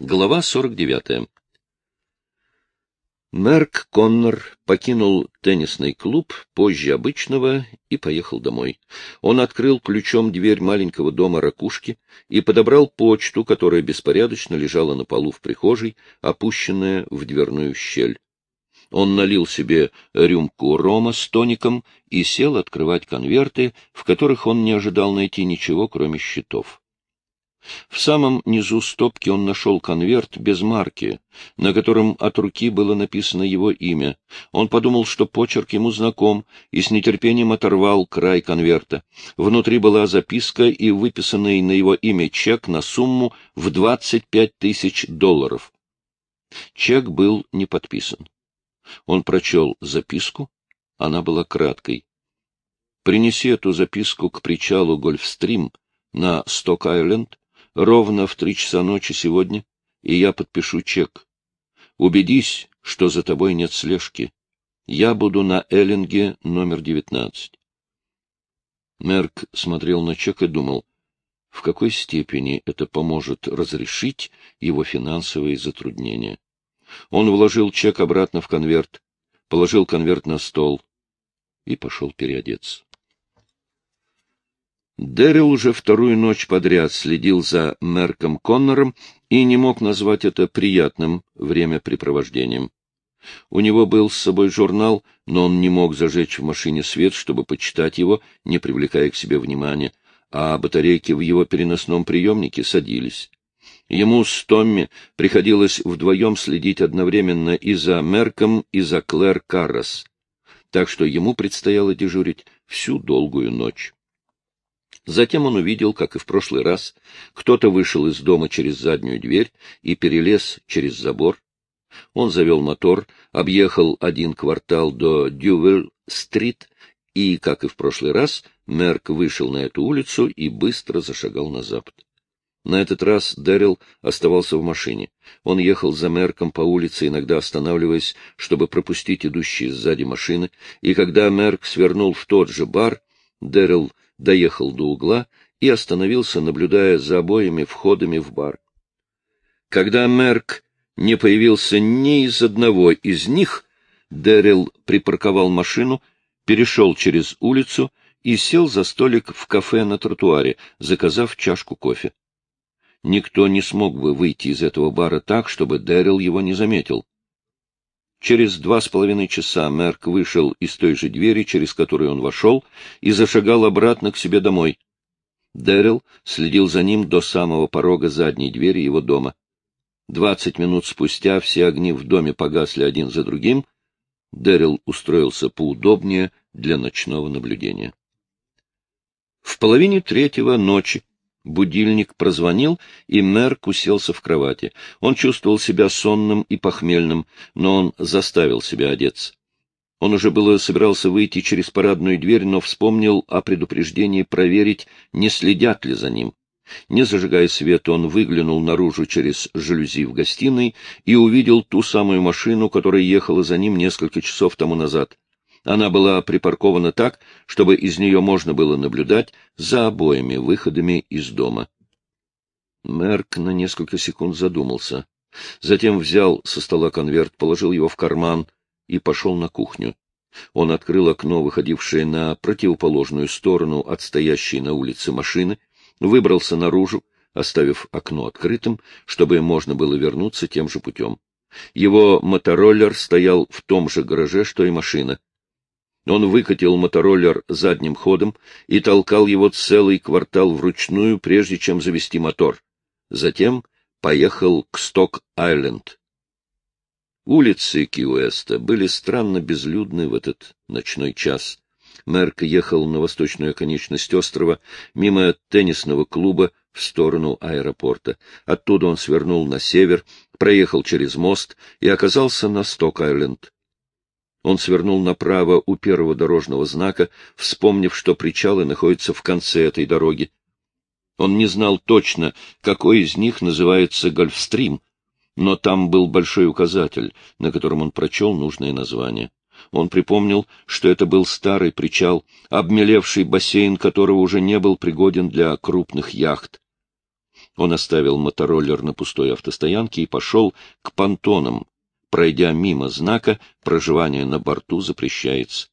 Глава 49. Мерк Коннор покинул теннисный клуб позже обычного и поехал домой. Он открыл ключом дверь маленького дома ракушки и подобрал почту, которая беспорядочно лежала на полу в прихожей, опущенная в дверную щель. Он налил себе рюмку рома с тоником и сел открывать конверты, в которых он не ожидал найти ничего, кроме счетов. В самом низу стопки он нашел конверт без марки, на котором от руки было написано его имя. Он подумал, что почерк ему знаком, и с нетерпением оторвал край конверта. Внутри была записка и выписанный на его имя чек на сумму в 25 тысяч долларов. Чек был не подписан. Он прочел записку, она была краткой. «Принеси эту записку к причалу Гольфстрим на Сток-Айленд ровно в три часа ночи сегодня, и я подпишу чек. Убедись, что за тобой нет слежки. Я буду на Эллинге номер девятнадцать. Мерк смотрел на чек и думал, в какой степени это поможет разрешить его финансовые затруднения. Он вложил чек обратно в конверт, положил конверт на стол и пошел переодеться. Дэрил уже вторую ночь подряд следил за Мерком Коннором и не мог назвать это приятным времяпрепровождением. У него был с собой журнал, но он не мог зажечь в машине свет, чтобы почитать его, не привлекая к себе внимания, а батарейки в его переносном приемнике садились. Ему с Томми приходилось вдвоем следить одновременно и за Мерком, и за Клэр Каррас, так что ему предстояло дежурить всю долгую ночь. Затем он увидел, как и в прошлый раз, кто-то вышел из дома через заднюю дверь и перелез через забор. Он завел мотор, объехал один квартал до Дювель-стрит, и, как и в прошлый раз, Мерк вышел на эту улицу и быстро зашагал на запад. На этот раз Дэрил оставался в машине. Он ехал за Мерком по улице, иногда останавливаясь, чтобы пропустить идущие сзади машины, и когда Мерк свернул в тот же бар, Дэрил доехал до угла и остановился, наблюдая за обоими входами в бар. Когда Мерк не появился ни из одного из них, Дэрил припарковал машину, перешел через улицу и сел за столик в кафе на тротуаре, заказав чашку кофе. Никто не смог бы выйти из этого бара так, чтобы Дэрил его не заметил. Через два с половиной часа Мерк вышел из той же двери, через которую он вошел, и зашагал обратно к себе домой. Дэрил следил за ним до самого порога задней двери его дома. Двадцать минут спустя все огни в доме погасли один за другим. Дэрил устроился поудобнее для ночного наблюдения. В половине третьего ночи Будильник прозвонил, и Мерк уселся в кровати. Он чувствовал себя сонным и похмельным, но он заставил себя одеться. Он уже было собирался выйти через парадную дверь, но вспомнил о предупреждении проверить, не следят ли за ним. Не зажигая свет, он выглянул наружу через жалюзи в гостиной и увидел ту самую машину, которая ехала за ним несколько часов тому назад. Она была припаркована так, чтобы из нее можно было наблюдать за обоими выходами из дома. Мерк на несколько секунд задумался. Затем взял со стола конверт, положил его в карман и пошел на кухню. Он открыл окно, выходившее на противоположную сторону от стоящей на улице машины, выбрался наружу, оставив окно открытым, чтобы можно было вернуться тем же путем. Его мотороллер стоял в том же гараже, что и машина. Он выкатил мотороллер задним ходом и толкал его целый квартал вручную, прежде чем завести мотор. Затем поехал к Сток-Айленд. Улицы Ки-Уэста были странно безлюдны в этот ночной час. Мерк ехал на восточную оконечность острова, мимо теннисного клуба в сторону аэропорта. Оттуда он свернул на север, проехал через мост и оказался на Сток-Айленд. Он свернул направо у первого дорожного знака, вспомнив, что причалы находятся в конце этой дороги. Он не знал точно, какой из них называется Гольфстрим, но там был большой указатель, на котором он прочел нужное название. Он припомнил, что это был старый причал, обмелевший бассейн которого уже не был пригоден для крупных яхт. Он оставил мотороллер на пустой автостоянке и пошел к понтонам, пройдя мимо знака «Проживание на борту запрещается».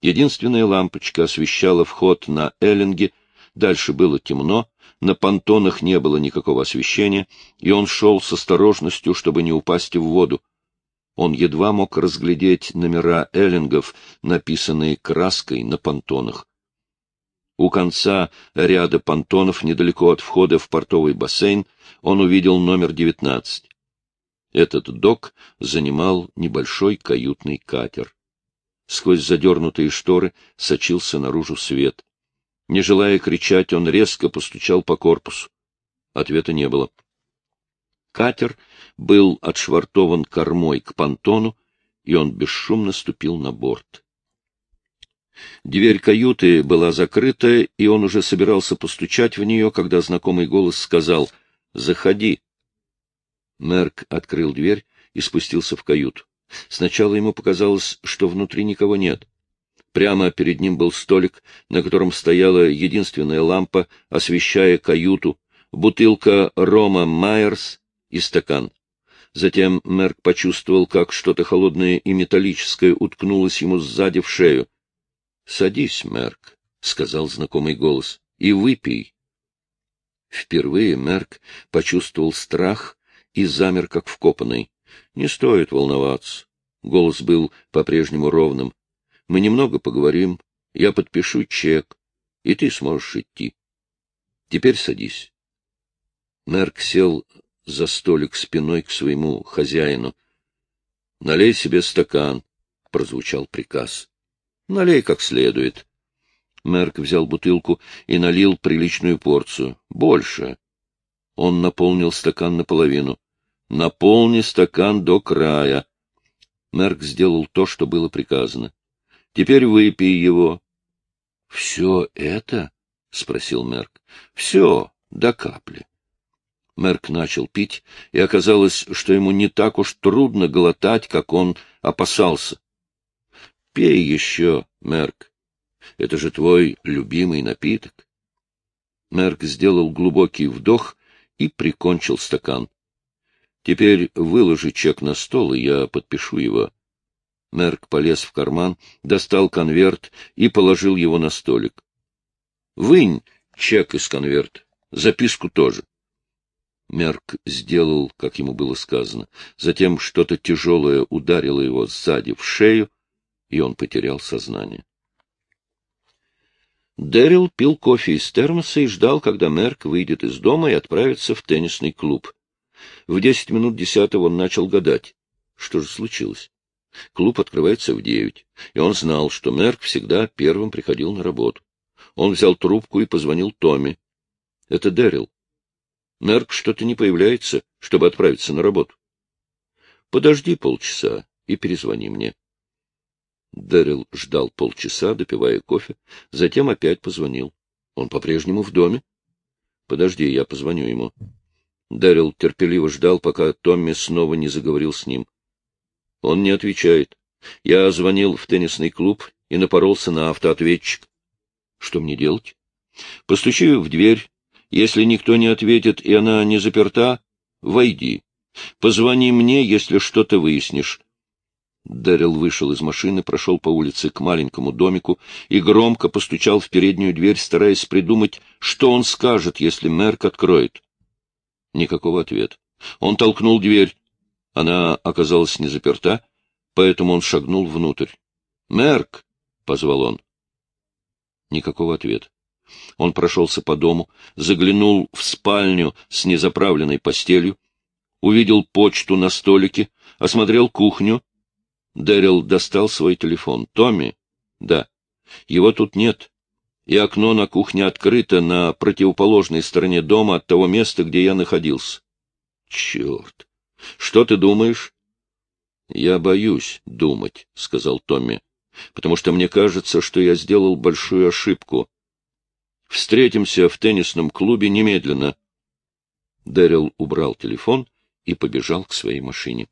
Единственная лампочка освещала вход на Эллинге, дальше было темно, на понтонах не было никакого освещения, и он шел с осторожностью, чтобы не упасть в воду. Он едва мог разглядеть номера эллингов, написанные краской на понтонах. У конца ряда понтонов, недалеко от входа в портовый бассейн, он увидел номер 19. Этот док занимал небольшой каютный катер. Сквозь задернутые шторы сочился наружу свет. Не желая кричать, он резко постучал по корпусу. Ответа не было. Катер был отшвартован кормой к понтону, и он бесшумно ступил на борт. Дверь каюты была закрыта, и он уже собирался постучать в нее, когда знакомый голос сказал «Заходи». Мерк открыл дверь и спустился в каюту. Сначала ему показалось, что внутри никого нет. Прямо перед ним был столик, на котором стояла единственная лампа, освещая каюту, бутылка рома Майерс и стакан. Затем Мерк почувствовал, как что-то холодное и металлическое уткнулось ему сзади в шею. — Садись, Мерк, — сказал знакомый голос, — и выпей. Впервые Мерк почувствовал страх и замер, как вкопанный. Не стоит волноваться. Голос был по-прежнему ровным. Мы немного поговорим, я подпишу чек, и ты сможешь идти. Теперь садись. Мерк сел за столик спиной к своему хозяину. — Налей себе стакан, — прозвучал приказ. — Налей как следует. Мерк взял бутылку и налил приличную порцию. Больше. Он наполнил стакан наполовину. Наполни стакан до края. Мерк сделал то, что было приказано. Теперь выпей его. — Все это? — спросил Мерк. — Все, до капли. Мерк начал пить, и оказалось, что ему не так уж трудно глотать, как он опасался. — Пей еще, Мерк. Это же твой любимый напиток. Мерк сделал глубокий вдох и прикончил стакан. — Теперь выложи чек на стол, и я подпишу его. Мерк полез в карман, достал конверт и положил его на столик. — Вынь чек из конверта, записку тоже. — Мерк сделал, как ему было сказано. Затем что-то тяжелое ударило его сзади в шею, и он потерял сознание. Дэрил пил кофе из термоса и ждал, когда Мерк выйдет из дома и отправится в теннисный клуб. В десять минут десятого он начал гадать. Что же случилось? Клуб открывается в девять, и он знал, что Мерк всегда первым приходил на работу. Он взял трубку и позвонил Томми. — Это Дэрил. Мерк что-то не появляется, чтобы отправиться на работу. Подожди полчаса и перезвони мне. Дэрил ждал полчаса, допивая кофе, затем опять позвонил. Он по-прежнему в доме. Подожди, я позвоню ему. Дэрил терпеливо ждал, пока Томми снова не заговорил с ним. Он не отвечает. Я звонил в теннисный клуб и напоролся на автоответчик. Что мне делать? Постучи в дверь если никто не ответит и она не заперта, войди. Позвони мне, если что-то выяснишь. Дэрил вышел из машины, прошел по улице к маленькому домику и громко постучал в переднюю дверь, стараясь придумать, что он скажет, если Мерк откроет. Никакого ответа. Он толкнул дверь. Она оказалась не заперта, поэтому он шагнул внутрь. «Мерк!» — позвал он. Никакого ответа. Он прошелся по дому, заглянул в спальню с незаправленной постелью, увидел почту на столике, осмотрел кухню. Дэрил достал свой телефон. «Томми?» «Да». «Его тут нет. И окно на кухне открыто на противоположной стороне дома от того места, где я находился». «Черт! Что ты думаешь?» «Я боюсь думать», — сказал Томми, — «потому что мне кажется, что я сделал большую ошибку. Встретимся в теннисном клубе немедленно. Дэрил убрал телефон и побежал к своей машине.